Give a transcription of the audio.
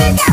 Don't